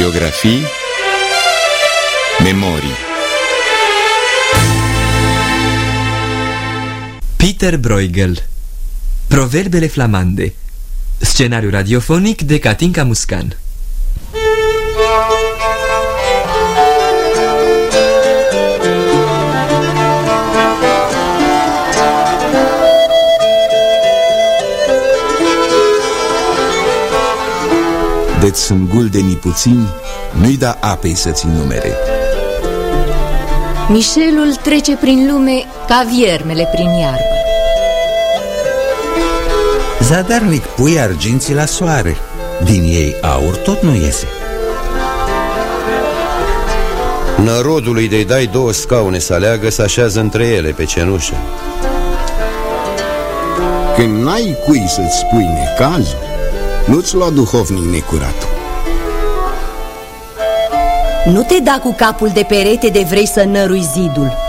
Biografii Memorii. Peter Bruegel Proverbele flamande. Scenariu radiofonic de Katinka Muscan Deci sunt guldenii puțini, nu-i da apei să-ți numere. Mișelul trece prin lume ca viermele prin iarbă. Zadarnic pui arginții la soare Din ei aur tot nu iese. Nărodului de-i dai două scaune să aleagă Să așează între ele pe cenușă. Când n-ai cui să-ți spui necazul nu-ți lua duhovnic necuratul. Nu te da cu capul de perete de vrei să nărui zidul.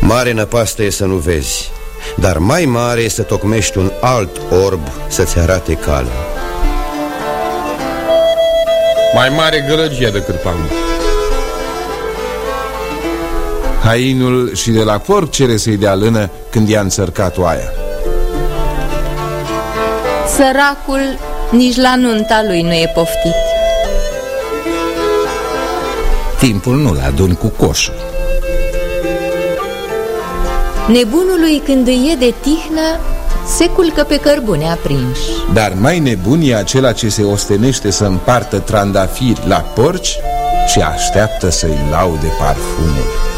Mare năpastă e să nu vezi Dar mai mare e să tocmești un alt orb să-ți arate cale Mai mare gălăgie decât pangul Hainul și de la porc cere să-i dea lână când i-a înțărcat oaia Săracul nici la nunta lui nu e poftit. Timpul nu-l adun cu coșul. Nebunului când îi e de tihnă se culcă pe cărbune aprinși Dar mai nebun e acela ce se ostenește să împartă trandafiri la porci Și așteaptă să-i laude parfumul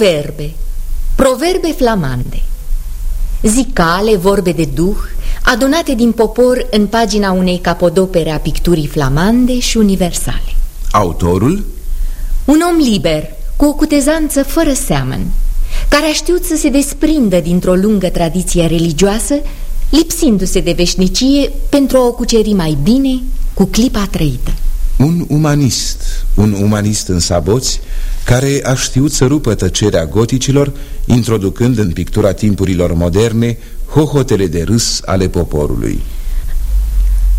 Proverbe Proverbe flamande. Zicale, vorbe de duh Adunate din popor în pagina unei capodopere a picturii flamande și universale. Autorul? Un om liber, cu o cutezanță fără seamăn Care a știut să se desprindă dintr-o lungă tradiție religioasă Lipsindu-se de veșnicie pentru a o cuceri mai bine cu clipa trăită Un umanist, un umanist în saboți care a știut să rupă tăcerea goticilor, introducând în pictura timpurilor moderne hohotele de râs ale poporului.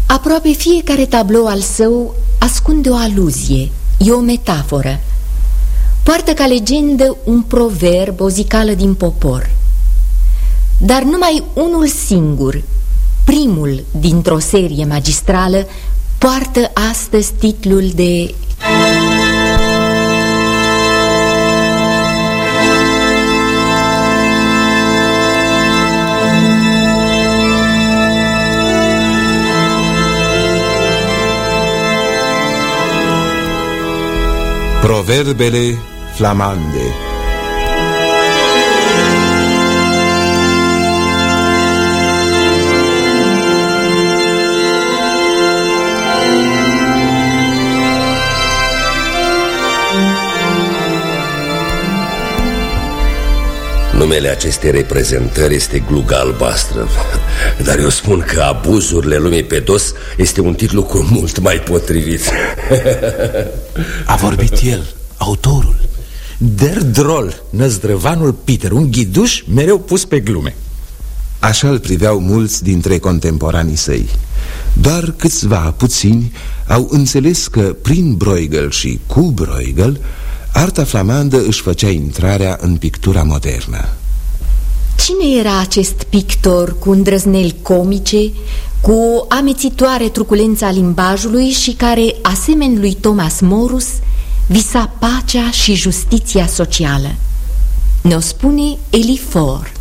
Aproape fiecare tablou al său ascunde o aluzie, e o metaforă. Poartă ca legendă un proverb, o zicală din popor. Dar numai unul singur, primul dintr-o serie magistrală, poartă astăzi titlul de Proverbele flamande Numele acestei reprezentări este gluga albastră. Dar eu spun că abuzurile lumii pe dos Este un titlu cu mult mai potrivit. A vorbit el, autorul. Der Droll, năzdrăvanul Peter Un ghiduș mereu pus pe glume. Așa îl priveau mulți dintre contemporanii săi. Doar câțiva puțini au înțeles că prin Bruegel și cu Bruegel Arta flamandă își făcea intrarea în pictura modernă. Cine era acest pictor cu îndrăzneli comice, cu o amețitoare truculență a limbajului și care, asemeni lui Thomas Morus, visa pacea și justiția socială? Ne-o spune Elifor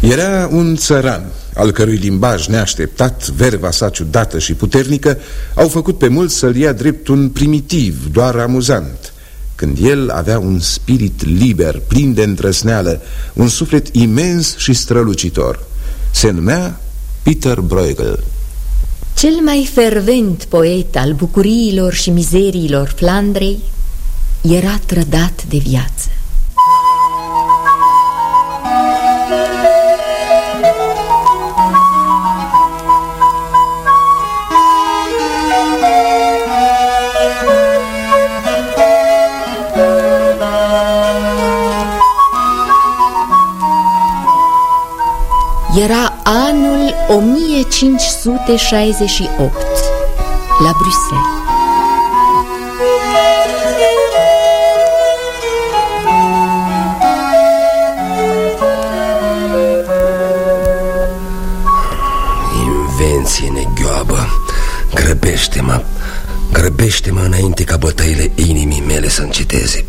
Era un țăran, al cărui limbaj neașteptat, verva sa ciudată și puternică, au făcut pe mulți să-l ia drept un primitiv, doar amuzant – când el avea un spirit liber, plin de întrăsneală, un suflet imens și strălucitor. Se numea Peter Bruegel. Cel mai fervent poet al bucuriilor și mizeriilor Flandrei era trădat de viață. 1568 La Bruxelles. Invenție neghioabă Grăbește-mă. Grăbește-mă înainte ca bătăile inimii mele să înceteze.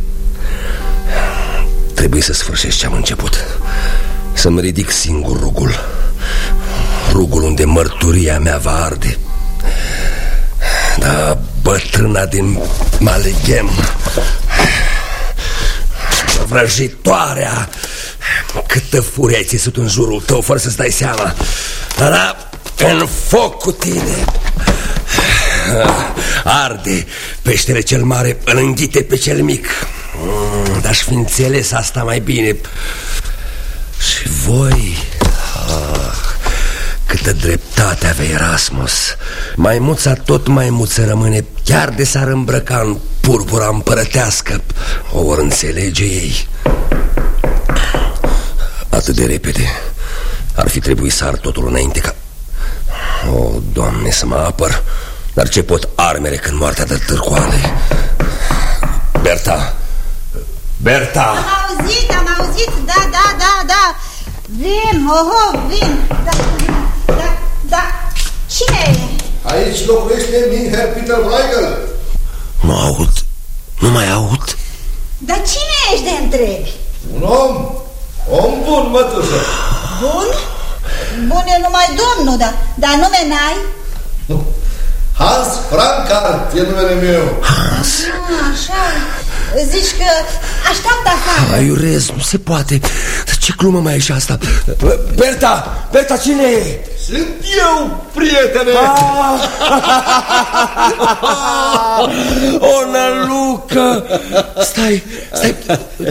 Trebuie să sfârșesc ce am început Să-mi ridic singur rugul. Rugul unde mărturia mea va arde. Da, bătrâna din Maleghem. Vrăjitoarea. Câtă furie ai țesut în jurul tău Fără să-ți dai seama. Da, da, în foc cu tine. Arde peștele cel mare Îl înghite pe cel mic. Mm, Dar-și fi înțeles asta mai bine. Și voi? Ah, Câtă dreptate avea Erasmus. Maimuța tot maimuță rămâne Chiar de s-ar îmbrăca în purpura împărătească. O vor înțelege ei. Atât de repede Ar fi trebuit să ar totul înainte ca O, Doamne, să mă apăr. Dar ce pot armele când moartea de târcoale Berta! Berta! Am auzit, am auzit, da, da, da, da Vin, oho, vin. Da, da, da. Cine e? Aici locuiește Minher Peter Weigel. Nu aud, nu mai aud? Dar cine ești de întrebi? Un om, om bun, mătușă Bun? Bun e numai domnul, dar, dar nume n-ai? Hans Frankart e numele meu. Hans? Ah, așa. Zici că așteaptă afară. Aiurez, nu se poate. Dar Ce glumă mai e și asta? Berta, Berta, cine e? Sunt eu, prietene! O nălucă Stai, stai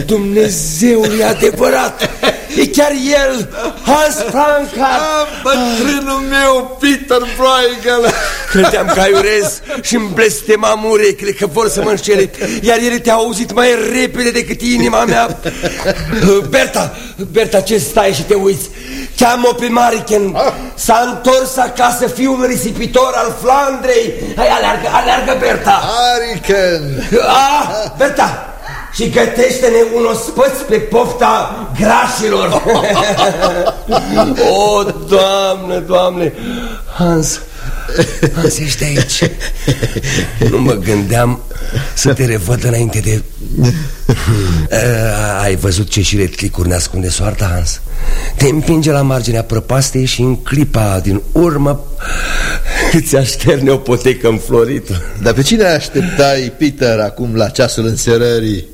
Dumnezeul e adevărat! E chiar el Hans Frankart Bătrânul meu, Peter Bruegel! Credeam că aiurez și îmi blestemam urechile că vor să mă înșele. Iar el te-a auzit mai repede decât inima mea. Berta, Berta, ce stai și te uiți? Cheamă pe Mariken S-a întors acasă fiul risipitor al Flandrei. Hai, aleargă, aleargă, Berta. Ariken Ah, Berta, și gătește-ne un ospăț pe pofta grașilor. O, Doamne, Doamne. Hans, Hans, ești aici. Nu mă gândeam să te revăd înainte de... A, ai văzut ce și retlicuri ne ascunde soarta, Hans? Te împinge la marginea prăpastei și în clipa din urmă Îți așterne o potecă înflorită Dar pe cine așteptai, Peter, acum la ceasul înserării?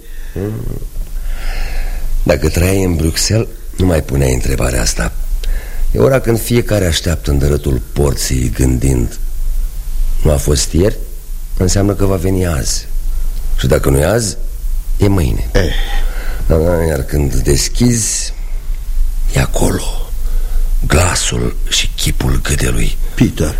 Dacă trăiai în Bruxelles, nu mai puneai întrebarea asta E ora când fiecare așteaptă în dărătul porții gândind Nu a fost ieri? Înseamnă că va veni azi Și dacă nu e azi, e mâine. Eh. da, da, Iar când deschizi, e acolo Glasul și chipul gâdelui. Peter.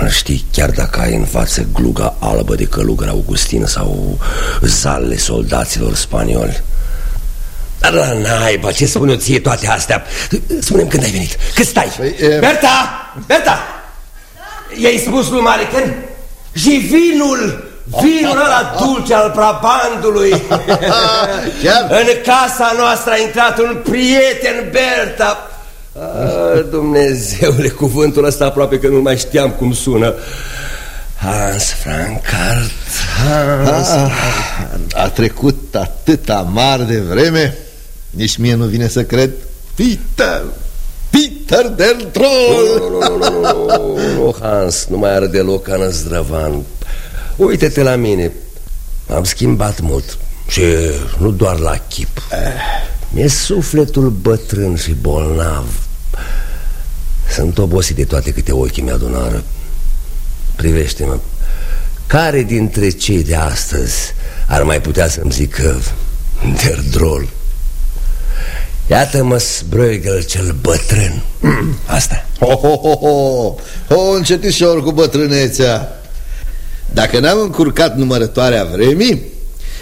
Îl știi chiar dacă ai în față gluga albă de călugăr Augustin Sau zalele soldaților spanioli. Dar la naiba, ce spun eu ție toate astea? Spune-mi când ai venit, cât stai? Păi, e... Berta, Berta! I-ai spus lui Marican Și vinul Vinul ăla dulce al prabandului. În casa noastră a intrat un prieten Berta. Ah, Dumnezeule, cuvântul ăsta aproape că nu mai știam cum sună. Hans Frankart. Hans a, a trecut atât amar de vreme Nici mie nu vine să cred. Peter Peter del Troll Nu, nu, nu, nu, nu, nu, Hans, nu mai are deloc ca năzdrăvan Uite-te la mine. Am schimbat mult Și nu doar la chip. Mi-e sufletul bătrân și bolnav. Sunt obosit de toate câte ochii mi-adunară. Privește-mă. Care dintre cei de astăzi Ar mai putea să-mi zică Der drol Iată-mă Bruegel cel bătrân. Asta. Ho, ho, ho, ho, ho încetișor cu bătrânețea Dacă n-am încurcat numărătoarea vremii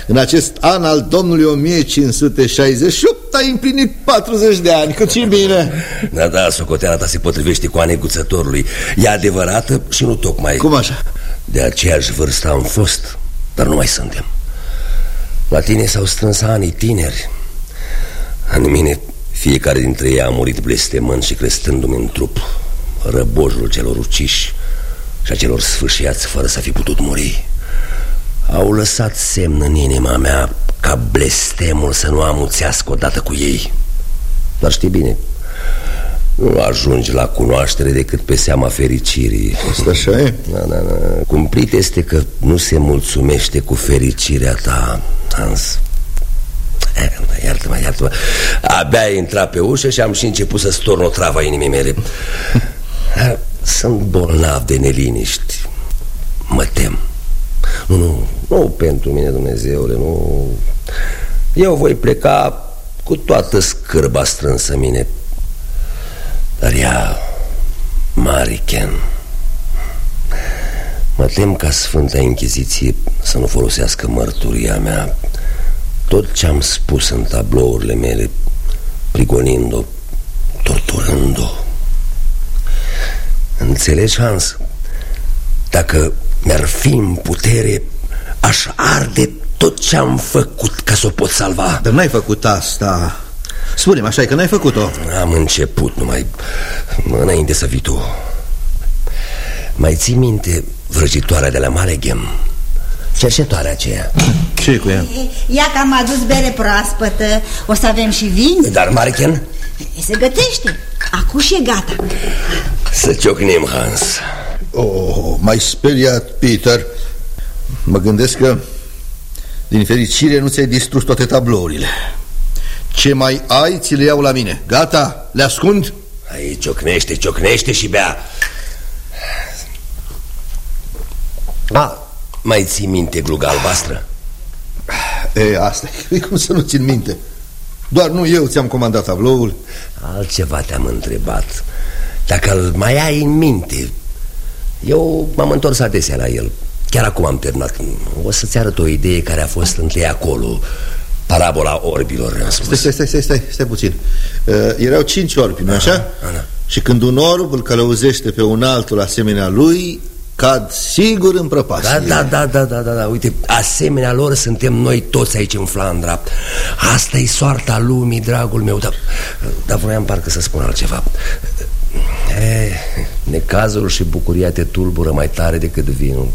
În acest an al domnului 1568 ai împlinit 40 de ani, cât și bine. Da, da, socoteala ta se potrivește cu aneguțătorului. E adevărată și nu tocmai. Cum așa? De aceeași vârstă am fost, dar nu mai suntem. La tine s-au strâns anii tineri. În mine fiecare dintre ei a murit blestemând și crestându-mi în trup Răbojul celor uciși și a celor sfâșiați fără să fi putut muri. Au lăsat semn în inima mea ca blestemul să nu amuțească odată cu ei. Dar știi bine, nu ajungi la cunoaștere decât pe seama fericirii. Asta așa e? Da, da, da. Cumplit este că nu se mulțumește cu fericirea ta, Hans. Eh, Iartă-mă, iartă-mă. Abia ai intrat pe ușă și am și început să storn o travă inimii mele Sunt bolnav de neliniști. Mă tem. Nu, nu, nu pentru mine, Dumnezeule, nu. Eu voi pleca cu toată scârba strânsă mine. Dar ea, Mariken Mă tem ca Sfânta Inchiziție să nu folosească mărturia mea. Tot ce am spus în tablourile mele Prigonind-o, torturând-o Înțelegi, Hans? Dacă mi-ar fi în putere Aș arde tot ce am făcut ca să o pot salva. Dar n-ai făcut asta. Spune-mi așa, că n-ai făcut-o. Am început numai înainte să vii tu. Mai ții minte vrăjitoarea de la Maleghem? Cercetoarea aceea. Ce cu ea? Ia că am adus bere proaspătă. O să avem și vin? Dar Mariken? Se gătește. Acum și e gata Să ciocnim, Hans. Oh, mai speriat, Peter. Mă gândesc că Din fericire nu ți-ai distrus toate tablourile. Ce mai ai, ți le iau la mine. Gata? Le ascund? Ai ciocnește, ciocnește și bea. A, mai ții minte gluga albastră? E, asta e. Cum să nu țin minte? Doar nu eu ți-am comandat tabloul. Altceva te-am întrebat Dacă îl mai ai în minte Eu m-am întors adesea la el. Chiar acum am terminat. O să-ți arăt o idee care a fost întâi acolo Parabola orbilor am spus. Stai, stai, stai, stai, stai puțin. Uh, Erau cinci orbi, nu așa? Ana. Și când un orb îl călăuzește pe un altul asemenea lui Cad sigur în prăpastie. Da, da, da, da, da, da, da, uite, asemenea lor suntem noi toți aici în Flandra. Asta e soarta lumii, dragul meu. Dar, dar voiam parcă să spun altceva e, Necazul și bucuria te tulbură mai tare decât vinul.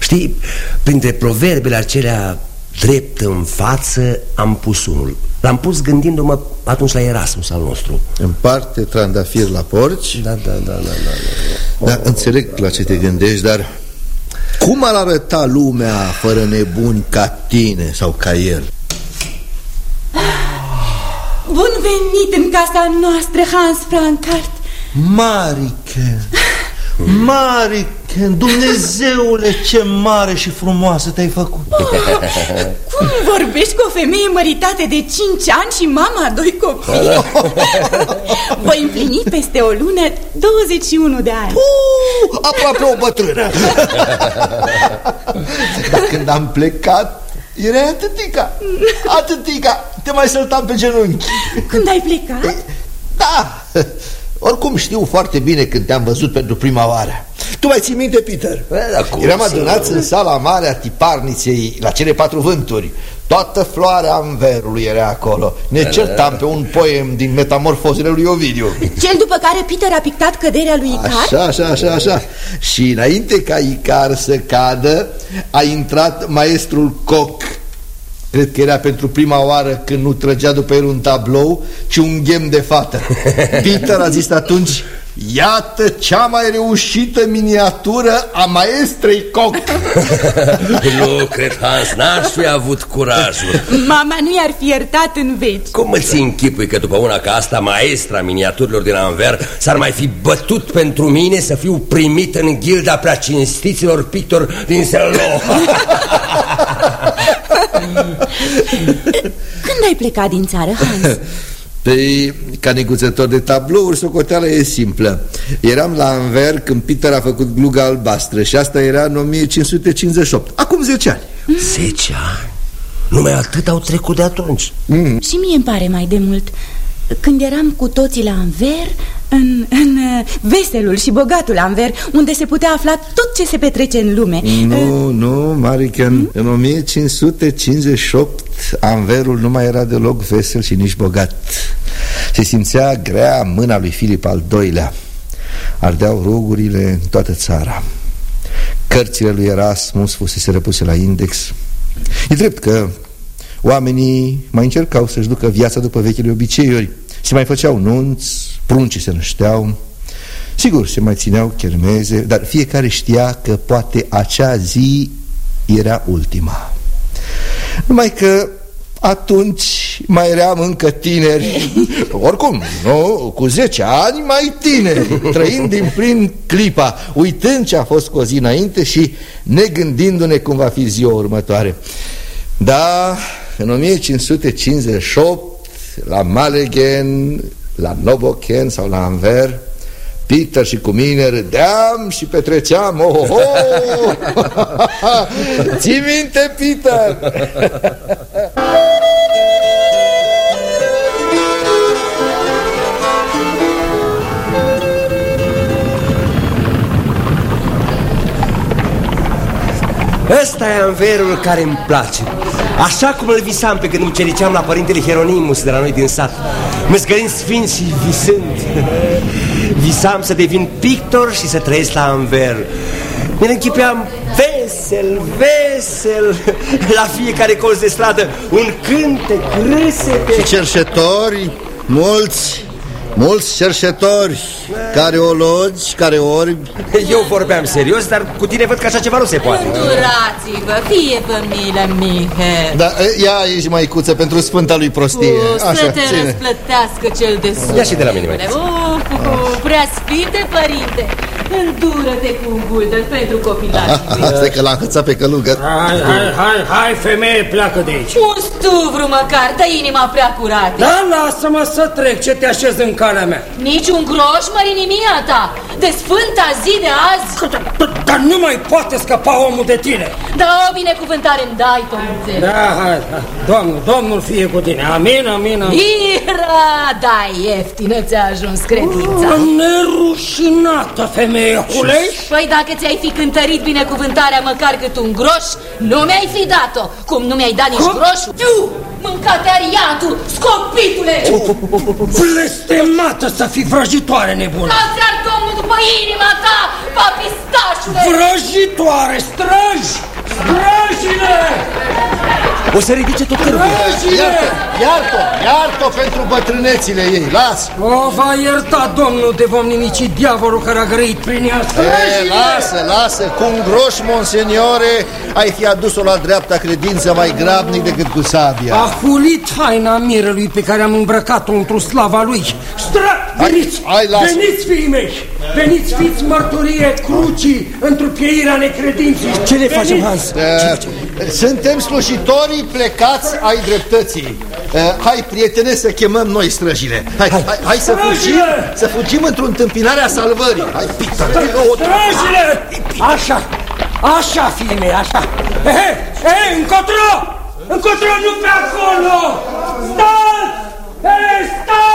Știi, printre proverbele acelea drept în față am pus unul. L-am pus gândindu-mă atunci la Erasmus al nostru. În parte trandafir la porci. Da, da, da, da, da. Da, înțeleg la ce te gândești, dar cum ar arăta lumea fără nebuni ca tine sau ca el? Bun venit în casa noastră, Hans Frankart Mariken Mariken, Dumnezeule, ce mare și frumoasă te-ai făcut. Cum vorbești cu o femeie măritată de 5 ani și mama a doi copii? Voi împlini peste o lună 21 de ani. Uh, Aproape o bătrână. Dar când am plecat Erai atâtica Atâtica. Te mai săltam pe genunchi. Când ai plecat? Da oricum știu foarte bine când te-am văzut pentru prima oară. Tu mai ții minte, Peter? Da, Eram adunați în sala mare a tiparniței La cele patru vânturi. Toată floarea anverului era acolo. Ne certam pe un poem din metamorfozele lui Ovidiu. Cel după care Peter a pictat căderea lui Icar? Așa, așa, așa, așa. Și înainte ca Icar să cadă A intrat maestrul Coc Cred că era pentru prima oară când nu trăgea după el un tablou, ci un ghem de fată. Peter a zis atunci, iată cea mai reușită miniatură a maestrei Coc. nu, cred, Hans, n-aș fi avut curajul. Mama nu i-ar fi iertat în veci. Cum îți închipui că după una ca asta, maestra miniaturilor din Anver, s-ar mai fi bătut pentru mine să fiu primit în gilda prea cinstiților pictori din Sello? Când ai plecat din țară, Hans? Păi, ca neguțător de tablouri, socoteala e simplă Eram la Anver când Peter a făcut gluga albastră Și asta era în 1558 Acum 10 ani 10 ani? Numai atât au trecut de atunci mm. Și mie îmi pare mai de mult Când eram cu toții la Anver în, în uh, veselul și bogatul Anver Unde se putea afla tot ce se petrece în lume. Nu, uh, nu, Marican hmm? În 1558 Anverul nu mai era deloc vesel și nici bogat. Se simțea grea mâna lui Filip al II-lea Ardeau rugurile în toată țara. Cărțile lui Erasmus fusese repuse la index. E drept că oamenii mai încercau să-și ducă viața după vechile obiceiuri. Se mai făceau nunți, pruncii se nășteau. Sigur, se mai țineau chermeze Dar fiecare știa că poate acea zi era ultima. Numai că atunci mai eram încă tineri. Oricum, nu, cu 10 ani mai tineri Trăind din plin clipa Uitând ce a fost cu o zi înainte Și negândindu-ne cum va fi ziua următoare. Da, în 1558 La Malegen, la Noboken sau la Anver Peter și cu mine râdeam și petreceam oh, oh, oh. Ții minte, Peter? Ăsta e anverul care îmi place Așa cum îl visam pe când îmi cericeam la părintele Hieronimus de la noi din sat. Măscărind sfinți și visând. Visam să devin pictor și să trăiesc la Anver. Mi-l închipeam vesel, vesel La fiecare colț de stradă un cântec, râsete Și cerșetori, mulți Mulți cerșetori, care ologi, care orbi. Eu vorbeam serios, dar cu tine văd că așa ceva nu se poate. Îndurați-vă, fie-vă milă, Mihe Da, ia aici, măicuță, pentru sfânta lui prostie. O, Să te ține. răsplătească cel de sus. Ia și de la mine, mai uh, uh, Prea sfinte, părinte Îndură-te cu un buldăr pentru copilașii Stai că l-a înhățat pe călugăr. Hai, hai, hai, hai, femeie, pleacă de aici. Un stuvru măcar, dă inima prea curată. Da, lasă-mă să trec, ce te așez în calea mea? Nici un groș, mărinimia ta De sfânta zi de azi. Dar nu mai poate scăpa omul de tine. Da, o binecuvântare îmi dai, Tomuțe Da, hai, hai, domnul, domnul fie cu tine. Amin, amin, amin. Ira, da, ieftină ți-a ajuns credința. Nerușinată, femeie Femeie, Păi dacă ți-ai fi cântărit binecuvântarea măcar cât un groș, nu mi-ai fi dat-o. Cum nu mi-ai dat nici groșul? Tu, mâncate ariatul, scopitule! Blestemată să fii vrăjitoare nebună! Lasă-ar domnul după inima ta, papistașule! Vrăjitoare, străji! Străjile! O să ridice tot cărul Iartă-o, iartă iartă pentru bătrânețile ei, las! O va ierta domnul de vom nimici diavolul care a grăit prin ea. E, Lasă, lasă, cu un groș, monseniore Ai fi adus-o la dreapta credință mai grabnic decât cu sabia. A hulit haina mirelui pe care am îmbrăcat-o într-o slava lui. Stră, veniți, hai, hai, veniți fiii mei! Veniți, fiți mărturie crucii într-o pieirea necredinței. Ce le facem, Hans? Suntem slujitorii plecați ai dreptății uh, Hai, prietene, să chemăm noi străjile Hai, hai, hai, hai să fugim Să fugim într-o întâmpinare a salvării Hai, Peter, Străjile! Așa, așa, fii mei, așa Ehe, ehe, încotro! Încotro, nu pe acolo! Stați! Ehe, stați!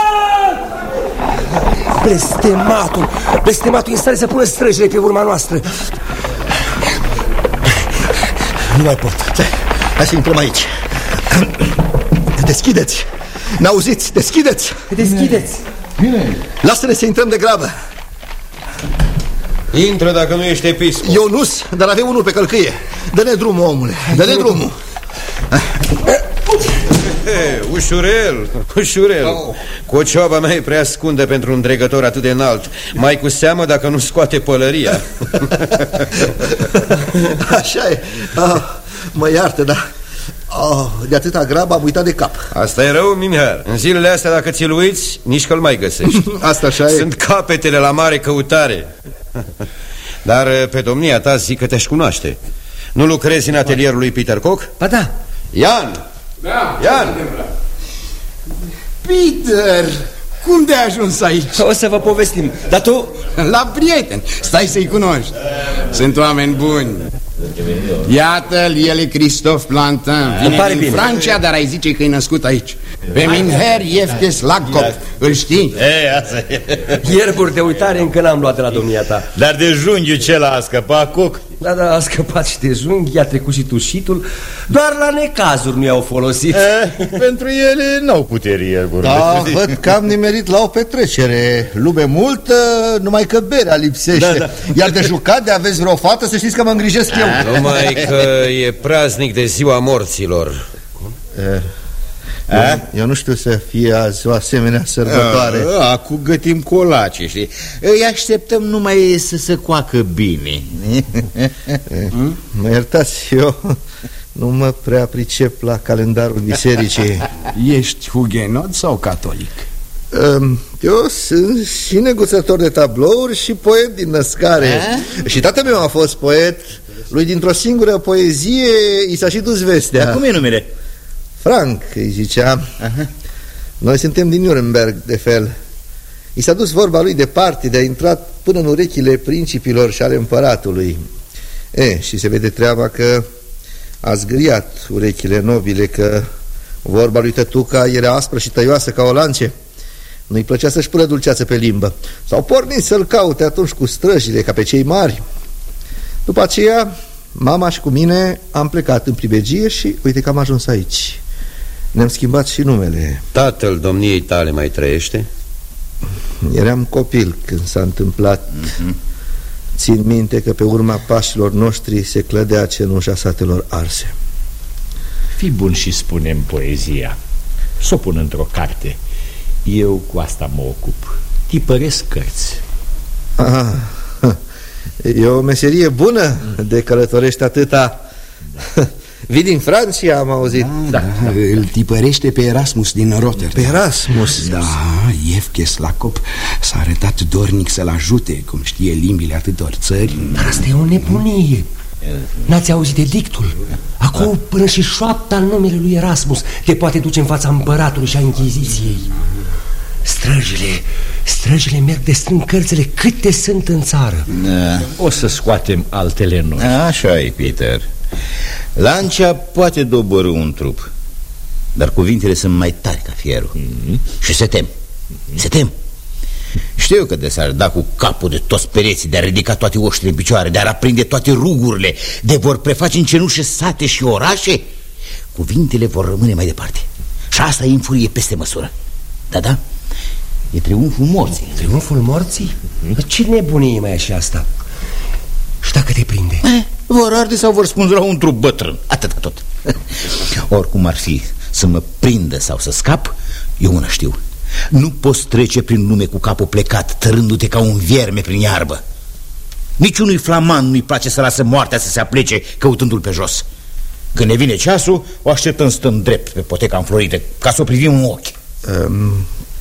Blestematul! Blestematul e în stare să pună străjile pe urma noastră Nu mai pot Hai să intrăm aici. Deschideți. N-auziți? Deschideți. Deschideți. Bine. Lasă-ne să intrăm de grabă. Intră dacă nu ești episcop. Eu nu dar avem unul pe călcâie. Dă-ne drumul, omule. Dă-ne drumul. He, ușurel, ușurel. Oh. Cocioaba mea e prea scundă pentru un dregător atât de înalt. Mai cu seamă dacă nu scoate pălăria. Așa e. Oh, Mă iartă, dar oh, de atâta grab am uitat de cap. Asta e rău, Mimhar În zilele astea dacă ți-l uiți, nici că-l mai găsești. Asta așa e. Sunt capetele la mare căutare. Dar pe domnia ta zic că te-aș cunoaște. Nu lucrezi în atelierul lui Peter Koch? Ba da. Ian! Da, Ian! Peter, cum de-ai ajuns aici? O să vă povestim, dar tu... La prieten, stai să-i cunoști. Sunt oameni buni Iată-l, el e Christophe Plantin Vine pare din bine. Francia, dar ai zice că e născut aici Pe Minher Ieftes Lacop Îl știi? E, asta e. Ierburi de uitare încă n-am luat de la domnia ta Dar de junghiul ce a scăpat, Coc? Da, da, a scăpat și de junghi, a trecut și tușitul. Doar la necazuri nu i-au folosit. E, pentru ele n-au putere ierburi Da, văd că am nimerit la o petrecere. Lume multă, numai că berea lipsește. Da, da. Iar de jucat, de aveți vreo fată, să știți că mă îngrijesc eu. Numai că e praznic de ziua morților eu, eu nu știu să fie azi o asemenea sărbătoare. A, Acum gătim colace, știi? Îi așteptăm numai să se coacă bine. Mă iertați, eu nu mă prea pricep la calendarul bisericii. Ești hugenot sau catolic? Um, Eu sunt și neguțător de tablouri și poet din născare. Și tatăl meu a fost poet. Lui dintr-o singură poezie i s-a și dus vestea. Dar cum e numele? Frank îi zicea. Noi suntem din Nuremberg, de fel. I s-a dus vorba lui departe De a intrat până în urechile principilor și ale împăratului. E, și se vede treaba că a zgriat urechile nobile Că vorba lui tătuca era aspră și tăioasă ca o lance. Nu-i plăcea să-și pună dulceață pe limbă. S-au pornit să-l caute atunci cu străjile ca pe cei mari. După aceea, mama și cu mine am plecat în pribegie și uite că am ajuns aici Ne-am schimbat și numele. Tatăl domniei tale mai trăiește? Eram copil când s-a întâmplat. Țin minte că pe urma pașilor noștri se clădea cenușa satelor arse. Fii bun și spunem poezia. Să o pun într-o carte. Eu cu asta mă ocup. Tipăresc cărți. Ah, E o meserie bună de călătorești atâta Vii din Franța, am auzit. Da, da. Îl tipărește pe Erasmus din Rotterdam. Pe Erasmus? Da, Iefches Lacop s-a arătat dornic să-l ajute Cum știe limbile atâtor țări. Dar asta e o nebunie. N-ați auzit de dictul? Acum până și șoapta al numele lui Erasmus Te poate duce în fața împăratului și a închiziției Străjile, străjile merg de strâng cărțile câte sunt în țară. Da. O să scoatem altele noi. Așa e, Peter Lancia poate dobărâ un trup Dar cuvintele sunt mai tari ca fierul. Mhm. Și se tem. Se tem. Știu că de s-ar da cu capul de toți pereții De a ridica toate oștile în picioare De a aprinde toate rugurile De vor preface în cenușe sate și orașe Cuvintele vor rămâne mai departe. Și asta e în furie peste măsură. Da, da? E triumful morții. Triumful morții? Ce nebunie mai e și asta? Și dacă te prinde? Eh, Vor arde sau vor spânzura un trup bătrân. Atâta tot. Oricum ar fi să mă prindă sau să scap Eu una știu. Nu poți trece prin lume cu capul plecat Tărându-te ca un vierme prin iarbă. Niciunui flaman nu-i place să lasă moartea să se aplece Căutându-l pe jos. Când ne vine ceasul O așteptăm stând drept pe poteca înflorită Ca să o privim în ochi. Um,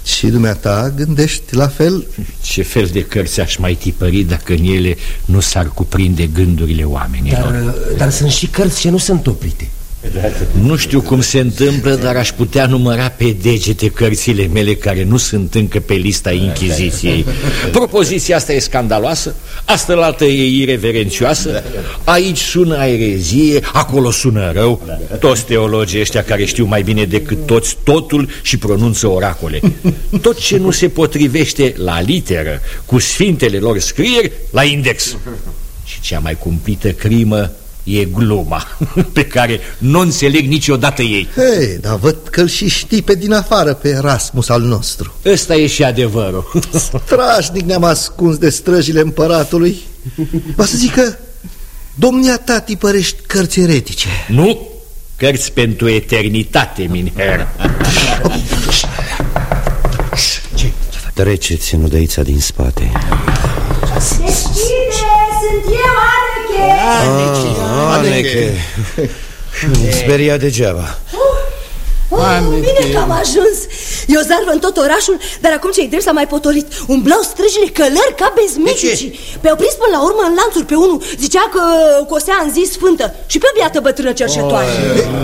Și dumneata gândești la fel? Ce fel de cărți aș mai tipări Dacă în ele nu s-ar cuprinde gândurile oamenilor Dar, dar sunt și cărți ce nu sunt oprite Nu știu cum se întâmplă, dar aș putea număra pe degete cărțile mele care nu sunt încă pe lista Inchiziției. Propoziția asta e scandaloasă, asta la altă e ireverențioasă, aici sună aerezie, acolo sună rău. Toți teologii ăștia care știu mai bine decât toți totul și pronunță oracole. Tot ce nu se potrivește la literă cu sfintele lor scrieri, la index. Și cea mai cumplită crimă e gluma pe care nu înțeleg niciodată ei. Hei, dar văd că-l și știi pe din afară pe Erasmus al nostru Ăsta e și adevărul. Strașnic ne-am ascuns de străjile împăratului Va să zic că domnia ta tipărești cărți eretice Nu, cărți pentru eternitate, Minher. Treceți în udăița din spate Aneche Ah, Aneche Speria degeaba Oh, bine că am ajuns. Eu zarvă în tot orașul Dar acum ce-i drept s-a mai potolit. Umblau străjile călări ca bezmetici Pe-au prins până la urmă în lanțuri pe unul. Zicea că cosea în zi sfântă. Și pe o biată bătrână cerșetoare.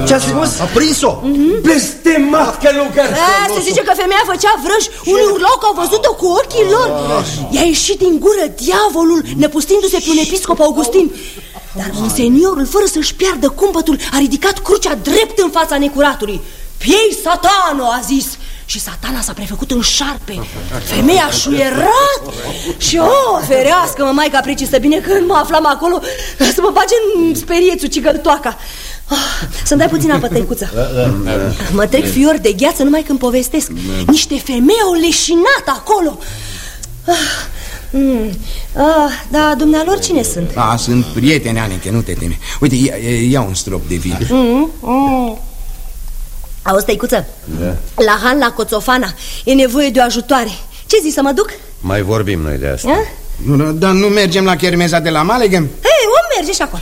Ce-a spus? A prins-o. Blestemat călugăr A, Se zice că femeia făcea vrăj. Unii urlau că au văzut-o cu ochii lor. I-a ieșit din gură diavolul Năpustindu-se pe un episcop Augustin. Dar seniorul, fără să-și piardă cumpătul, a ridicat crucea drept în fața necuratului. Piei satano, a zis. Și satana s-a prefăcut în șarpe. Femeia a șuierat Și oh, ferească-mă, maica precisă Bine că nu mă aflam acolo Să mă bage în speriețul cigăltoaca oh, Să-mi dai puțin apă, tăicuță. Mă trec fiori de gheață numai când povestesc. Niște femei au leșinat acolo. Ah, mm, ah, Da, dumnealor cine sunt? A, sunt prieteni, Anete, nu te teme. Uite, ia, ia un strop de vin mm, mm. Auzi, tăicuță, Da. la Han, la Coțofana E nevoie de o ajutoare Ce zici, să mă duc? Mai vorbim noi de asta A? Nu, Dar nu mergem la chermeza de la Malegem? Hei, o merge și acolo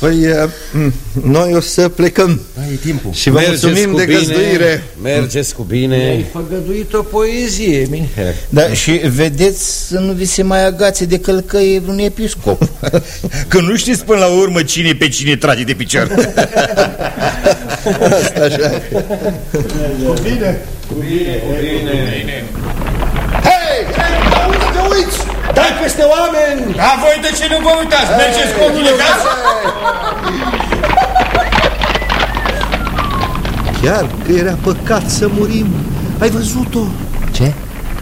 Păi, uh, noi o să plecăm. Ai timpul. Și vă Mergeți mulțumim cu de bine, găzduire. Mergeți cu Mi-ai bine făgăduit o poezie, Minher Da, și vedeți să nu vi se mai agațe de călcăie vreun episcop. Că nu știți până la urmă cine pe cine trage de picior. Asta așa. Cu bine. Hei, Dai peste oameni Da, voi de ce nu vă uitați? Mergeți cu ochiul de casă Chiar că era păcat să murim Ai văzut-o? Ce?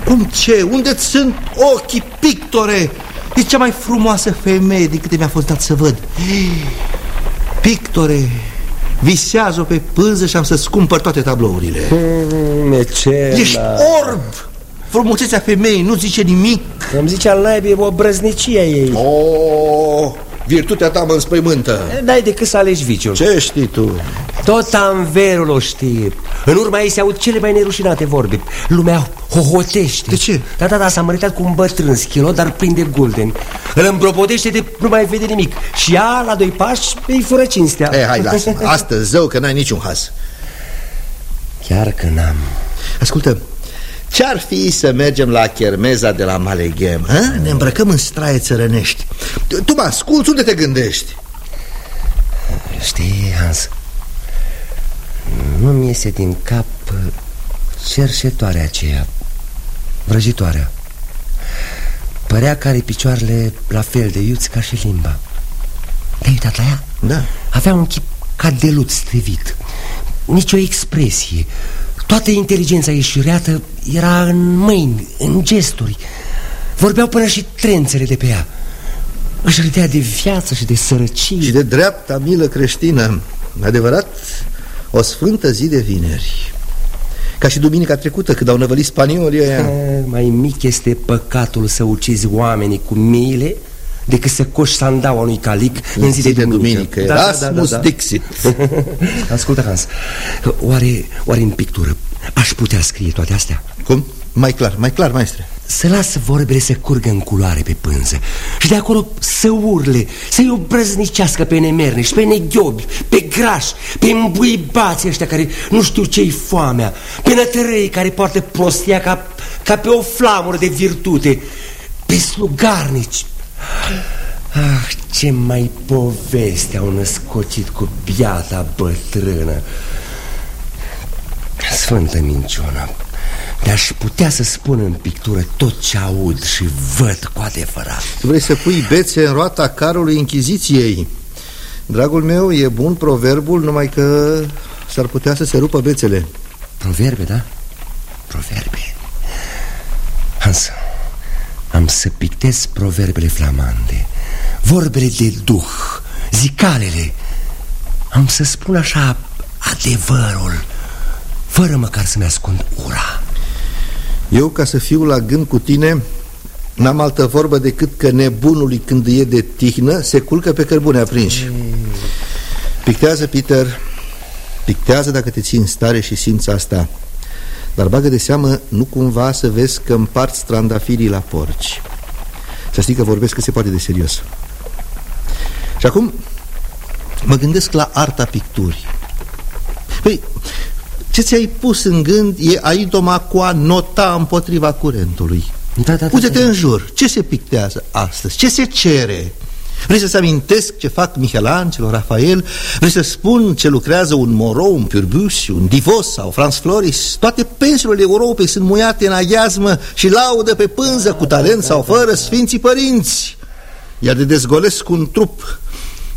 Cum ce? Unde sunt ochii pictore? E cea mai frumoasă femeie din câte mi-a fost dat să văd Pictore Visează pe pânză și am să-ți cumpăr toate tablourile Mecena Ești orb Frumusețea femeii nu zice nimic. Îmi zicea naibii o brăznicie ei. Oh, Virtutea ta mă înspăimântă. N-ai decât să alegi viciul. Ce știi tu? Tot anverul o știe În urma ei se aud cele mai nerușinate vorbe. Lumea hohotește. De ce? Da, da, da, s-a măritat cu un bătrân schilo, dar prinde gulden. Îl îmbrobodește de nu mai vede nimic. Și ea, la doi pași, îi fură cinstea. E, hai, lasă Astăzi, zău, că n-ai niciun haz. Chiar că n-am. Ascultă, ce-ar fi să mergem la chermeza de la Maleghem? Ha? Ne îmbrăcăm în straie țărănești Tu- Tu mă asculți, unde te gândești? Știi, Hans Nu-mi iese din cap uh, cerșetoarea aceea Vrăjitoarea Părea că are picioarele la fel de iuți ca și limba Te-ai uitat la ea? Da Avea un chip ca de lut strivit Nici o expresie Toată inteligența ieșureată era în mâini, în gesturi. Vorbeau până și trențele de pe ea. Își râdea de viață și de sărăcie. Și de dreapta milă creștină. Adevărat, o sfântă zi de vineri. Ca și duminica trecută, când au năvălit spaniolii ăia. Eh, Mai mic este păcatul să ucizi oamenii cu miile Decât să coși sandaua unui calic în zi de duminică, Da, Erasmus Dixit. Ascultă, Hans oare, oare în pictură aș putea scrie toate astea? Cum? Mai clar, mai clar, maestre. Să las vorbele să curgă în culoare pe pânză. Și de acolo să urle Să-i obrăznicească pe nemernici, pe neghiobi, pe grași Pe îmbuibații ăștia care nu știu ce-i foamea Pe nătărăii care poartă prostia ca, ca pe o flamură de virtute Pe slugarnici. Ah, ce mai poveste au născocit cu biata bătrână. Sfântă minciună De-aș putea să spun în pictură tot ce aud și văd cu adevărat. Tu vrei să pui bețe în roata carului Inchiziției? Dragul meu, e bun proverbul, numai că s-ar putea să se rupă bețele. Proverbe, da? Proverbe. Hans, am să pictez proverbele flamande Vorbele de duh, zicalele. Am să spun așa adevărul Fără măcar să-mi ascund ura Eu, ca să fiu la gând cu tine N-am altă vorbă decât că nebunului când e de tihnă Se culcă pe cărbune aprinși. Pictează, Peter Pictează dacă te ții în stare și simți asta. Dar bagă de seamă nu cumva să vezi că împarți trandafirii la porci. Să știi că vorbesc că se poate de serios. Și acum mă gândesc la arta picturii. Păi, ce ți-ai pus în gând e aidoma cu a nota împotriva curentului da, da, Uite-te în jur, ce se pictează astăzi? Ce se cere? Vrei să-ți amintesc ce fac Michelangelo, Rafael? Vrei să spun ce lucrează un Moreau, un Purbusi, un Divos sau Franz Floris? Toate pensurile Europei sunt muiate în aghiazmă și laudă pe pânză cu talent sau fără Sfinții Părinți Iar de dezgolesc un trup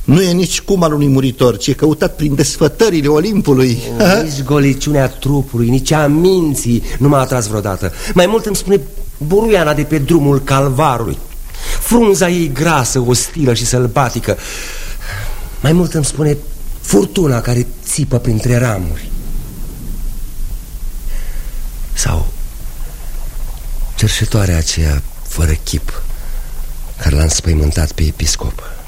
Nu e nici cum al unui muritor, ci e căutat prin desfătările Olimpului. Nici goliciunea trupului, nici a minții nu m-a atras vreodată. Mai mult îmi spune buruiana de pe drumul calvarului. Frunza ei grasă, ostilă și sălbatică. Mai mult îmi spune furtuna care țipă printre ramuri. Sau cerșetoarea aceea fără chip Care l-a înspăimântat pe episcop. Dacă aș ști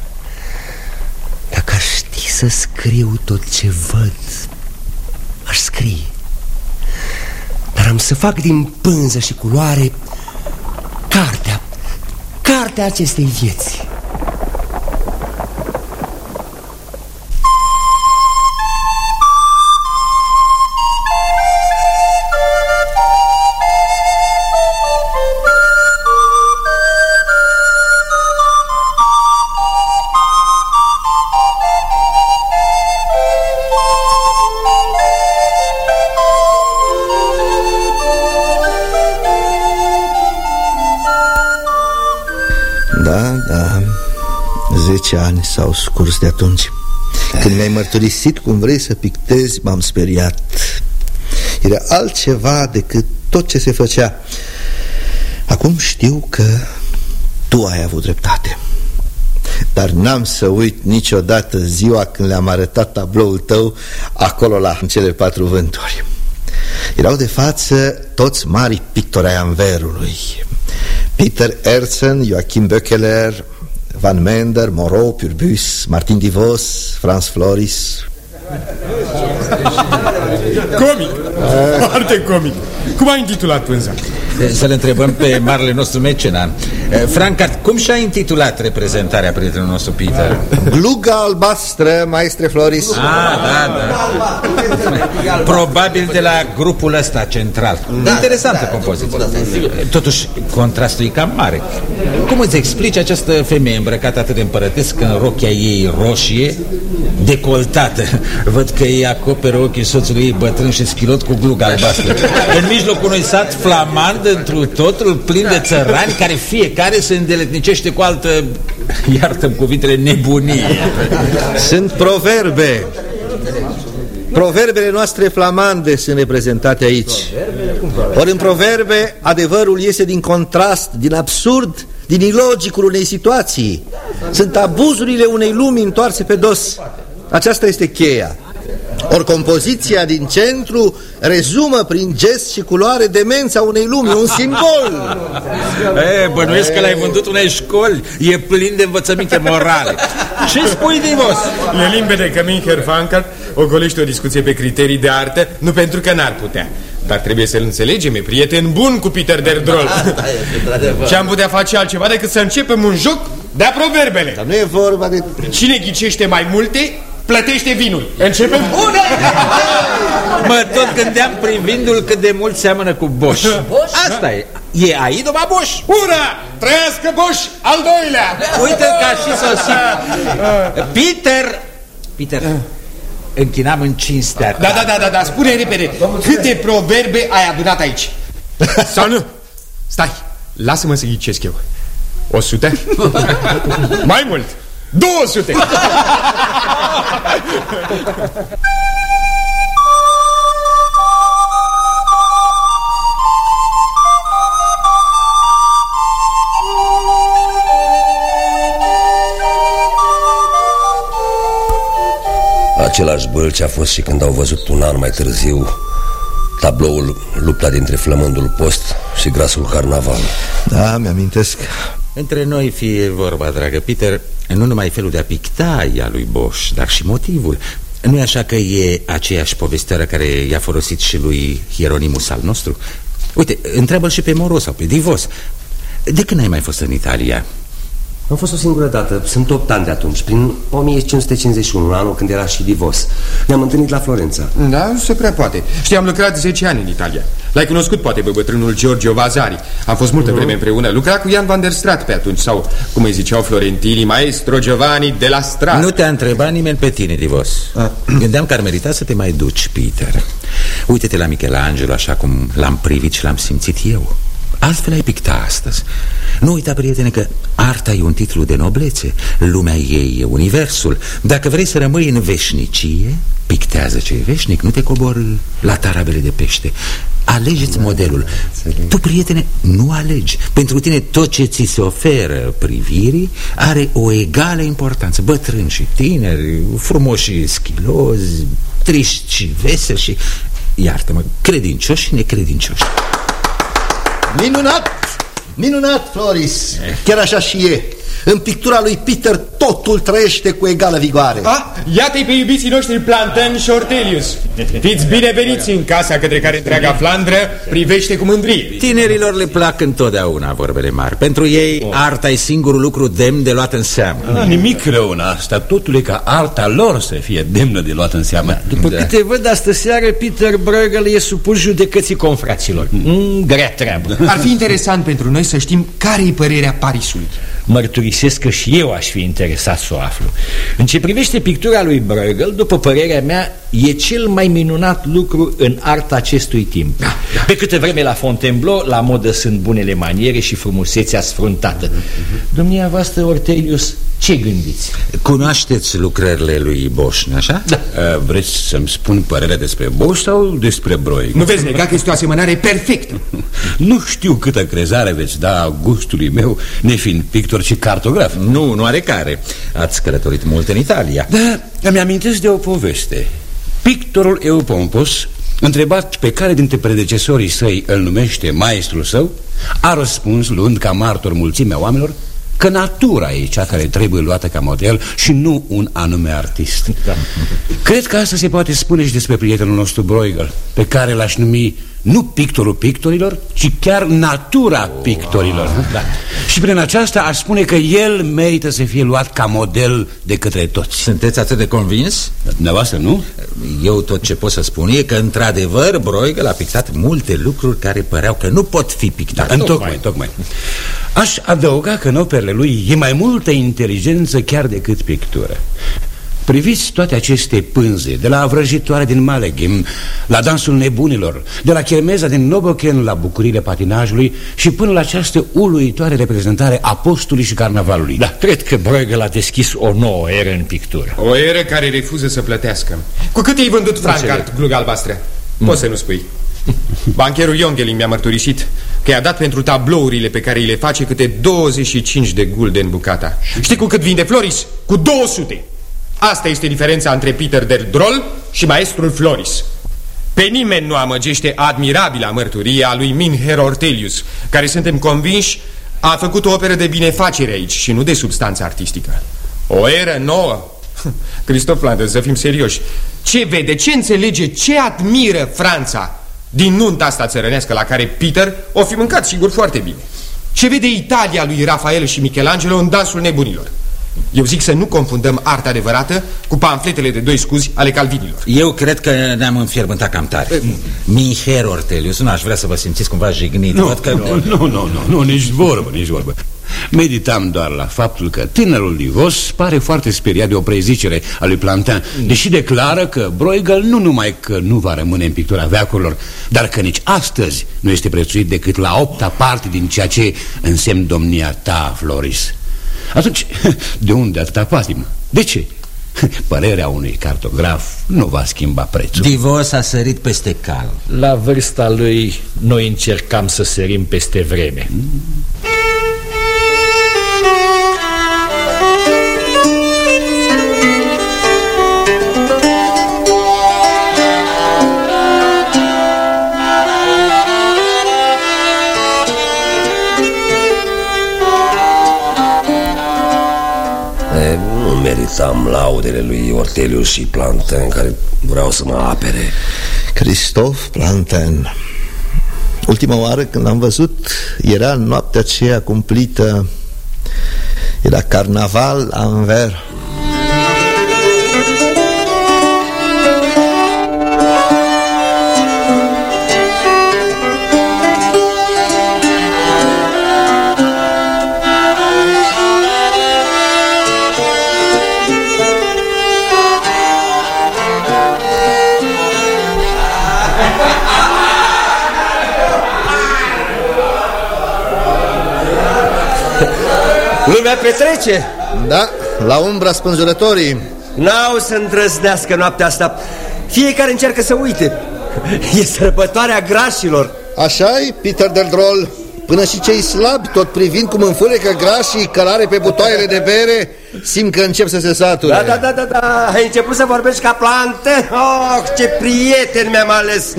să scriu tot ce văd. Aș scrie. Dar am să fac din pânză și culoare Cartea. Cartea acestei vieți s-au scurs de atunci. Când mi-ai mărturisit cum vrei să pictezi M-am speriat. Era altceva decât tot ce se făcea. Acum știu că tu ai avut dreptate. Dar n-am să uit niciodată ziua când le-am arătat tabloul tău Acolo la în cele patru vânturi. Erau de față toți mari pictori ai Anverului. Peter Erzen, Joachim Böckeler, Van Mender, Moreau, Purbus, Martin Divos, Franz Floris. Comic, foarte comic. Cum ai intitulat pânza? Să-l întrebăm pe marele nostru mecenan Francart, cum și-a intitulat reprezentarea prietenului nostru Peter? Gluga albastră, maestre Floris. Ah, da, da. Probabil de la grupul ăsta central. Da, Interesantă da, compoziție. Totuși, contrastul e cam mare. Cum îți explici această femeie îmbrăcată atât de împărătesc În rochia ei roșie, decoltată? Văd că ei acoperă ochii soțului ei bătrân și schilot cu gluga albastră. În mijlocul unui sat flamand într totul plin de țărani Care fiecare se îndeletnicește cu altă, iartă-mi cuvintele, nebunie. Sunt proverbe. Proverbele noastre flamande sunt reprezentate aici. Ori în proverbe adevărul iese din contrast, din absurd, din ilogicul unei situații. Sunt abuzurile unei lumi întoarse pe dos. Aceasta este cheia ori compoziția din centru rezumă prin gest și culoare demența unei lumi, un simbol. E, bănuiesc că l-ai vândut unei școli, e plin de învățăminte morale. Ce spui, Divos? E limpede că Mincher Fankert ogolește o discuție pe criterii de artă, nu pentru că n-ar putea. Dar trebuie să-l înțelegem, e prieten bun cu Peter Derdrol. Ce am putea face altceva decât să începem un joc de proverbele. Dar nu e vorba de... Cine ghicește mai multe, plătește vinul. Începem? Bune! Mă tot gândeam privindu-l cât de mult seamănă cu Bosch. Asta e. E aici numai Bosch. Ura! Trăiască Bosch, al doilea! Uite că a și sosit. Peter! Peter, închinam în cinstea ta. Da, da, da, da, da, spune repede, câte proverbe ai adunat aici? Sau nu? Stai, lasă-mă să ghicesc eu. O sută? Mai mult! 200! Același bălce a fost și când au văzut un an mai târziu Tabloul Lupta dintre flămândul post și grasul carnaval Da, mi-amintesc Între noi fie vorba, dragă Peter Nu numai felul de a picta e a lui Bosch Dar și motivul nu e așa că e aceeași povestioară care i-a folosit și lui Hieronimus al nostru? Uite, întreabă-l și pe Moro sau pe Divos De când ai mai fost în Italia? Am fost o singură dată, sunt 8 ani de atunci, prin 1551, anul când era și divos. Ne-am întâlnit la Florența. Da, nu se prea poate. Știi, am lucrat 10 ani în Italia. L-ai cunoscut poate pe bătrânul Giorgio Vasari. Am fost multă vreme împreună. Lucra cu Ian van der Strat pe atunci, sau, cum îi ziceau florentinii, maestro Giovanni de la Strat. Nu te-a întrebat nimeni pe tine, Divos. Gândeam că ar merita să te mai duci, Peter. Uite-te la Michelangelo așa cum l-am privit și l-am simțit eu. Altfel ai picta astăzi. Nu uita, prietene, că arta e un titlu de noblețe. Lumea ei e universul. Dacă vrei să rămâi în veșnicie Pictează ce e veșnic Nu te cobor la tarabele de pește. Alegeți modelul. Tu, prietene, nu alegi. Pentru tine tot ce ți se oferă privirii Are o egală importanță. Bătrâni și tineri Frumoși și schilozi Triști și veseli și Iartă-mă, credincioși și necredincioși Minunat! Minunat, Floris! Chiar așa și e În pictura lui Peter totul trăiește cu egală vigoare. A, iată-i pe iubiții noștri Planten și Ortelius. Fiți bineveniți în casa către care întreaga Flandră privește cu mândrie. Tinerilor le plac întotdeauna vorbele mari. Pentru ei oh. arta e singurul lucru demn de luat în seamă. A, Nimic rău în asta, totul e ca arta lor să fie demnă de luat în seamă. După da. câte văd astă seară, Peter Bruegel e supus judecății confraților. Mm, Grea treabă. Ar fi interesant pentru noi să știm care e părerea Parisului Mărturisesc că și eu aș fi interesat să o aflu În ce privește pictura lui Bruegel, după părerea mea, e cel mai minunat lucru în arta acestui timp da, da. Pe câte vreme la Fontainebleau, la modă sunt bunele maniere și frumusețea sfruntată Domnia voastră, Ortelius, ce gândiți? Cunoașteți lucrările lui Bosch, așa? Da uh, Vreți să-mi spun părerea despre Bosch sau despre Bruegel? Nu veți nega că este o asemănare perfectă Nu știu câtă crezare veți da gustului meu, nefiind pictor și cartograf. Nu, nu are care. Ați călătorit mult în Italia. Da, îmi amintesc de o poveste. Pictorul Eupompos Întrebat pe care dintre predecesorii săi îl numește maestrul său A răspuns luând ca martor mulțimea oamenilor Că natura e cea care trebuie luată ca model Și nu un anume artist. Da. Cred că asta se poate spune și despre prietenul nostru Bruegel Pe care l-aș numi nu pictorul pictorilor, ci chiar natura oh, pictorilor. Da. Și prin aceasta aș spune că el merită să fie luat ca model de către toți. Sunteți atât de convins? Dumneavoastră, nu? Eu tot ce pot să spun e că, într-adevăr, Bruegel a pictat multe lucruri care păreau că nu pot fi pictate. Da, Tocmai, tocmai. Aș adăuga că în operele lui e mai multă inteligență chiar decât pictură Priviți toate aceste pânze, de la vrăjitoare din Maleghim, la dansul nebunilor, de la chermeza din Noboken la bucurile patinajului și până la această uluitoare reprezentare a postului și carnavalului. Da, cred că Bruegel a deschis o nouă eră în pictură. O eră care refuză să plătească. Cu cât ai vândut Francart, glug albastră? Mm. Poți să nu spui. Bancherul Iongeling mi-a mărturisit că i-a dat pentru tablourile pe care îi le face câte 25 de gulde în bucata. Știi cu cât vinde Floris? Cu 200! Asta este diferența între Peter der Droll și maestrul Floris. Pe nimeni nu amăgește admirabila mărturie a lui Minher Ortelius, care suntem convinși a făcut o operă de binefacere aici și nu de substanță artistică. O eră nouă. Cristof Flanders, să fim serioși. Ce vede, ce înțelege, ce admiră Franța din nunta asta țărănească la care Peter o fi mâncat sigur foarte bine? Ce vede Italia lui Rafael și Michelangelo în dansul nebunilor? Eu zic să nu confundăm arta adevărată cu pamfletele de doi scuzi ale calvinilor. Eu cred că ne-am înfierbântat cam tare. Minher Ortelius, nu aș vrea să vă simțiți cumva jignit nu, că... nu, nu, nu, nu, nu, nici vorbă, nici vorbă. Meditam doar la faptul că tânărul Divos pare foarte speriat de o prezicere a lui Plantin Deși declară că Bruegel nu numai că nu va rămâne în pictura veacurilor Dar că nici astăzi nu este prețuit decât la opta parte din ceea ce însemn domnia ta, Floris atunci, de unde atâta patimă? De ce? Părerea unui cartograf nu va schimba prețul Divos a sărit peste cal La vârsta lui noi încercam să sărim peste vreme mm. Meritam laudele lui Ortelius și Planten Care vreau să mă apere. Cristof Planten Ultima oară când l-am văzut Era noaptea aceea cumplită Era carnaval la Anvers Lumea petrece? Da, la umbra spânzurătorii. N-au să îndrăznească noaptea asta. Fiecare încearcă să uite. E sărbătoarea grașilor. Așa e, Peter del Drol. Până și cei slabi, tot privind cum înfulecă grașii călare pe butoaiele de bere Simt că încep să se sature. Da, da, da, da, da. Ai început să vorbești ca plantă? Oh, ce prieten mi-am ales.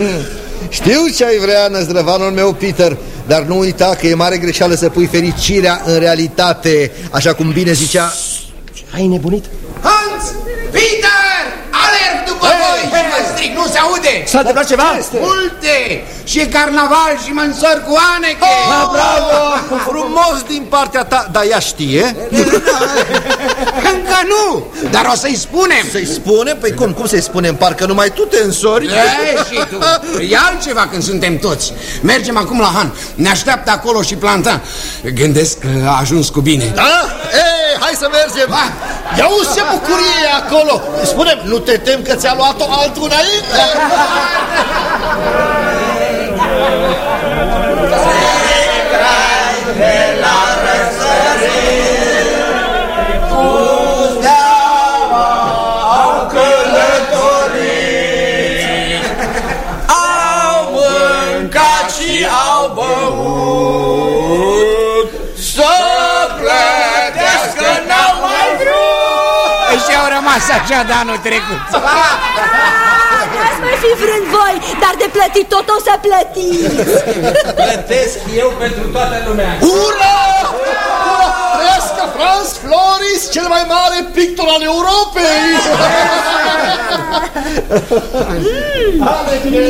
Știu ce ai vrea, năzdrăvanul meu, Peter Dar nu uita că e mare greșeală să pui fericirea în realitate Așa cum bine zicea Ai nebunit? Hans! Peter! Alerg stric, nu se aude! S-a întâmplat ceva? Multe! Și e carnaval și mă însor cu Aneche! Ah, bravo! Frumos din partea ta, dar ea știe? Încă nu, dar o să-i spunem! Să-i spunem? Păi cum, cum să-i spunem? Parcă numai tu te însori? E, și tu. E altceva când suntem toți. Mergem acum la Han. Ne așteaptă acolo și planta. Gândesc că a ajuns cu bine. Da? Ei, hai să mergem! Ia uzi ce bucurie e acolo! Spune nu te tem că ți-a luat-o altul înainte? Au mâncat și au băut Să plătească n-au mai vrut Și au rămas așa de anul trecut Ați mai fi vrând voi, dar de plătit tot o să plătiți Plătesc eu pentru toată lumea Ura! Trăiască Franz Floris, cel mai mare pictor al Europei! Haneke!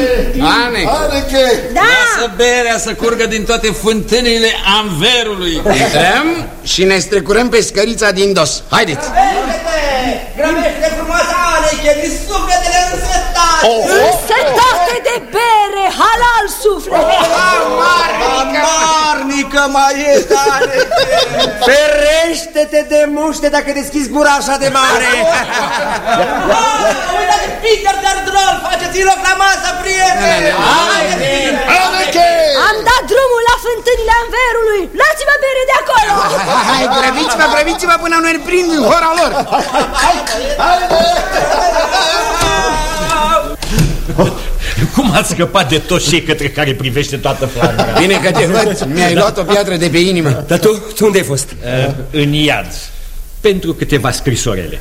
Haneke! Haneke! Da! Lasă berea să curgă din toate fântânile anverului Intrăm și ne strecurăm pe scărița din dos Haideți! Grăbește frumoasa Aneche, din sufletele însetate Însetate de bere, halal suflet Amarnică mai este Aneche Ferește-te de muște dacă deschizi gura așa de mare Uite-te, Peter Derdrol, faceți loc la masă, prieteni Haneke! Am dat drumul la fântânile anverului Luați-vă bere de acolo Hai, grăbiți-vă, grăbiți-vă până nu ne prind în hora lor Cum ați scăpat de toți cei către care privește toată Flandra? Bine că te văd, mi-ai luat o piatră de pe inimă. Dar tu, tu unde ai fost? Uh, în iad. Pentru câteva scrisorele.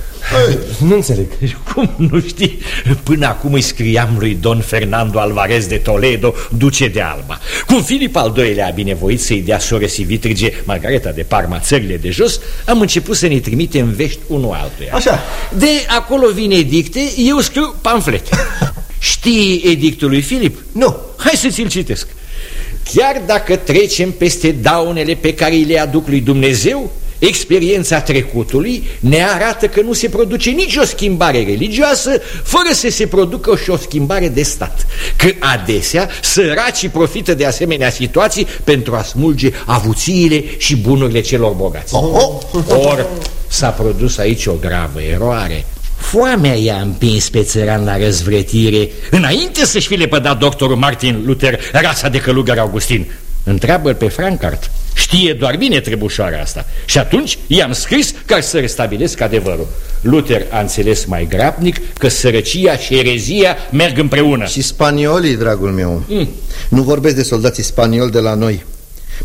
Nu înțeleg. Cum nu știi? Până acum îi scriam lui Don Fernando Alvarez de Toledo, duce de Alba. Cum Filip al II-lea a binevoit să-i dea soresii vitrige Margareta de Parma țările de jos Am început să ne trimitem vești unul altuia. Așa. De acolo vine edicte, eu scriu pamflete Știi edictul lui Filip? Nu Hai să ți-l citesc Chiar dacă trecem peste daunele pe care le aduc lui Dumnezeu Experiența trecutului ne arată că nu se produce nicio schimbare religioasă fără să se producă și o schimbare de stat. Că adesea săracii profită de asemenea situații pentru a smulge avuțiile și bunurile celor bogați. Or, s-a produs aici o gravă eroare. Foamea i-a împins pe țăran la răzvrătire Înainte să-și fi lepădat doctorul Martin Luther rasa de călugări Augustin. Întreabă-l pe Frankart. Știe doar bine trebușoara asta. Și atunci i-am scris ca să restabilesc adevărul. Luther a înțeles mai grabnic că sărăcia și erezia merg împreună. Și spaniolii, dragul meu. Mm. Nu vorbesc de soldații spanioli de la noi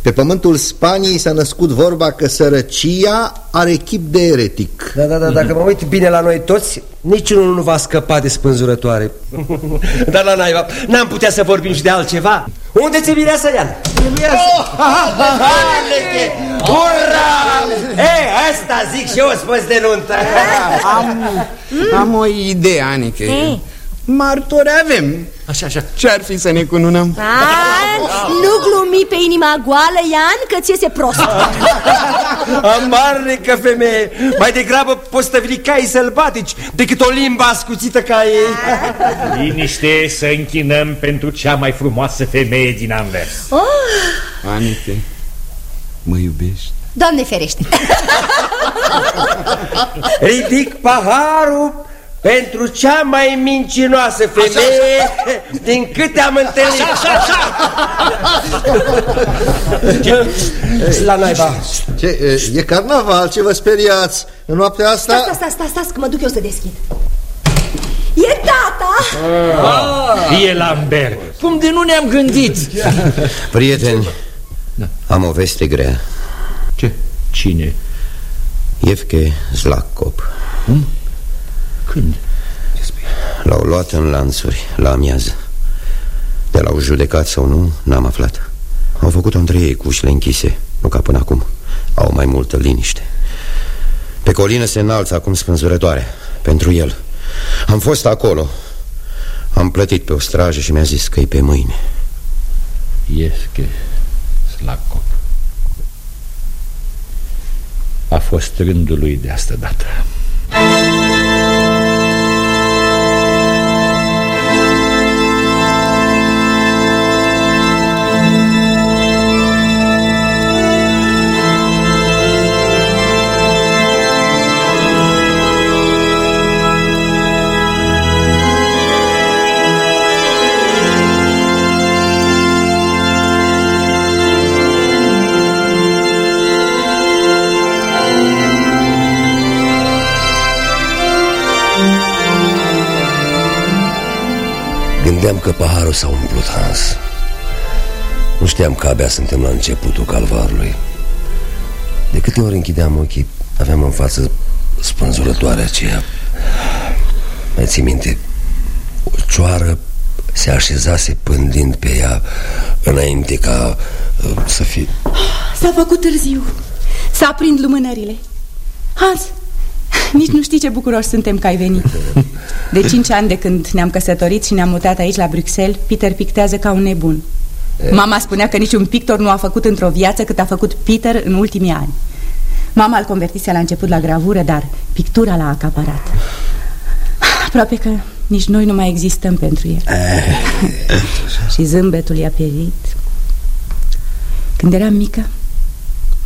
Pe pământul Spaniei s-a născut vorba că sărăcia are chip de eretic Da, da, da, dacă mă uit bine la noi toți Niciunul nu va scăpa de spânzurătoare Dar la naiba, n-am putea să vorbim și de altceva Unde ți vine să ia? Ura! Ei, asta zic și eu spus de nuntă Am, am o idee, Anică Ei. Martori avem. Așa, așa. Ce-ar fi să ne cununăm? A, nu glumi pe inima goală, Ian, că ți iese prost. Amarnică femeie. Mai degrabă poți stăvili cai sălbatici Decât o limbă ascuțită ca ei. Liniște să închinăm pentru cea mai frumoasă femeie din Anvers. Oh, Anică, mă iubești? Doamne ferește. Ridic paharul Pentru cea mai mincinoasă femeie așa, așa. din câte am întâlnit Așa, așa, așa La naiba Ce, e, e carnaval, ce vă speriați în noaptea asta? Sta, sta, sta, sta, sta, că mă duc eu să deschid E tata! Ah, e Lambert Cum de nu ne-am gândit? Prieteni, am o veste grea Ce? Cine? Iefke Zlacop Cum? Când? L-au luat în lanțuri la amiază. De l-au judecat sau nu, n-am aflat. Au făcut-o între ei cu ușile închise Nu ca până acum. Au mai multă liniște. Pe colină se înalță acum spânzurătoare Pentru el. Am fost acolo. Am plătit pe o strajă și mi-a zis că e pe mâine. Iefke Slacop A fost rândul lui de asta dată Gândeam că paharul s-a umplut, Hans. Nu știam că abia suntem la începutul calvarului. De câte ori închideam ochii Aveam în față spânzurătoarea aceea. Mai ții minte O cioară se așezase pândind pe ea Înainte ca uh, să fie S-a făcut târziu. S-a aprind lumânările. Hans, nici nu știi ce bucuroși suntem că ai venit. De cinci ani de când ne-am căsătorit și ne-am mutat aici la Bruxelles Peter pictează ca un nebun. Mama spunea că niciun pictor nu a făcut într-o viață cât a făcut Peter în ultimii ani. Mama îl convertise la început la gravură, dar pictura l-a acaparat. Aproape că nici noi nu mai existăm pentru el. Și zâmbetul i-a pierit. Când eram mică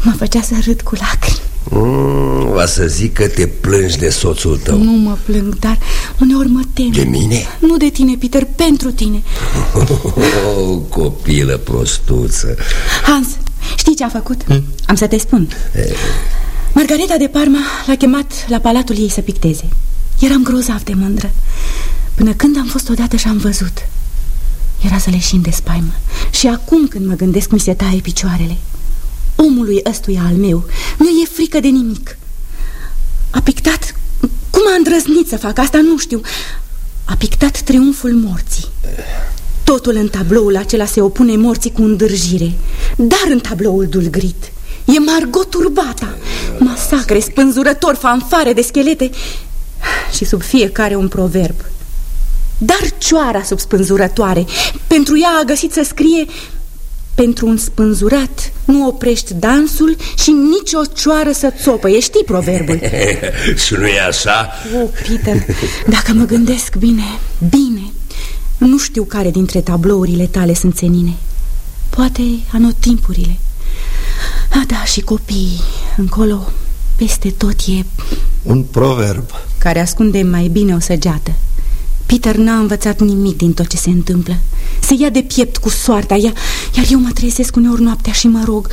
Mă făcea să râd cu lacrimi mm, Va să zic că te plângi de soțul tău. Nu mă plâng, dar uneori mă tem. De mine? Nu de tine, Peter, pentru tine. Oh, Copilă prostuță. Hans, știi ce a făcut? Hmm? Am să te spun. E... Margareta de Parma l-a chemat la palatul ei să picteze. Eram grozav de mândră. Până când am fost odată și am văzut. Era să leșin de spaimă. Și acum când mă gândesc mi se taie picioarele Omului ăstuia al meu. Nu e frică de nimic. A pictat? Cum a îndrăznit să fac asta, nu știu. A pictat triumful morții. Totul în tabloul acela se opune morții cu îndârjire. Dar în tabloul dulgrit. E Margot turbata Masacre, spânzurători, fanfare de schelete. Și sub fiecare un proverb. Dar cioara sub spânzurătoare. Pentru ea a găsit să scrie pentru un spânzurat nu oprești dansul și nici o cioară să țopă. E știi proverbul? Și nu e așa? Oh, Peter, dacă mă gândesc bine, bine Nu știu care dintre tablourile tale sunt țenine Poate anotimpurile. A, da, și copiii Încolo, peste tot e Un proverb. Care ascunde mai bine o săgeată Peter n-a învățat nimic din tot ce se întâmplă Se ia de piept cu soarta ea, Iar eu mă trezesc uneori noaptea și mă rog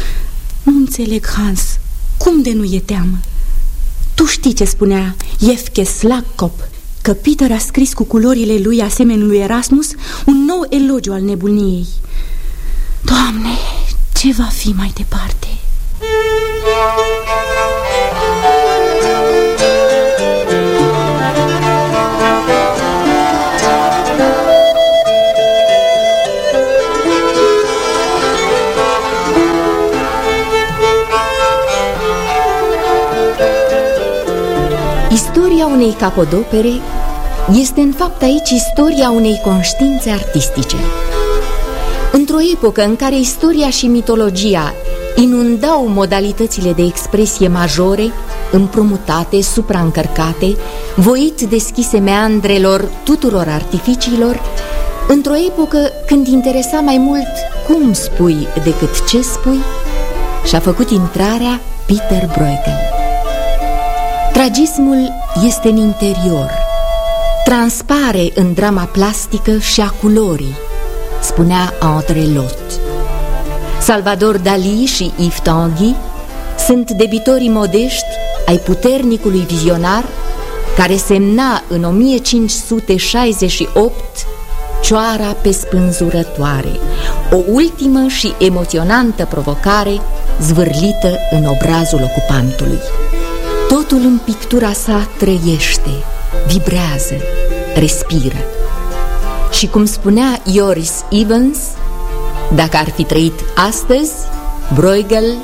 Nu înțeleg, Hans Cum de nu e teamă? Tu știi ce spunea Iefke Slagkop Că Peter a scris cu culorile lui asemenea lui Erasmus Un nou elogiu al nebuniei Doamne, ce va fi mai departe? Unei capodopere este în fapt aici istoria unei conștiințe artistice. Într-o epocă în care istoria și mitologia inundau modalitățile de expresie majore, împrumutate, supraîncărcate, voit deschise meandrelor tuturor artificiilor, într-o epocă când interesa mai mult cum spui decât ce spui, și-a făcut intrarea Peter Bruegel. Tragismul este în interior, transpare în drama plastică și a culorii, spunea André Lot. Salvador Dali și Yves Tanguy sunt debitorii modești ai puternicului vizionar care semna în 1568 Cioara pe spânzurătoare, o ultimă și emoționantă provocare zvârlită în obrazul ocupantului. Totul în pictura sa trăiește, vibrează, respiră. Și cum spunea Ioris Evans, dacă ar fi trăit astăzi, Bruegel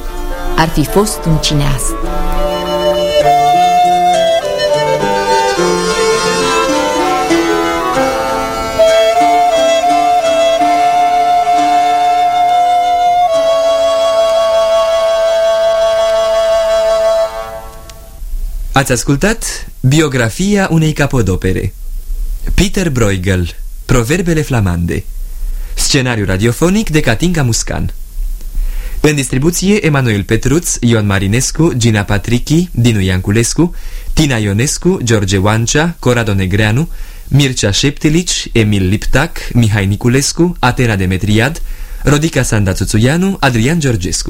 ar fi fost un cineast. Ați ascultat biografia unei capodopere. Peter Bruegel Proverbele flamande. Scenariu radiofonic de Katinka Muscan. În distribuție Emanuel Petruț, Ion Marinescu, Gina Patrichi, Dinu Ianculescu Tina Ionescu, George Oancea, Corado Negreanu Mircea Șeptilici, Emil Liptac, Mihai Niculescu, Atena Demetriad Rodica Sanda Țuțuianu, Adrian Georgescu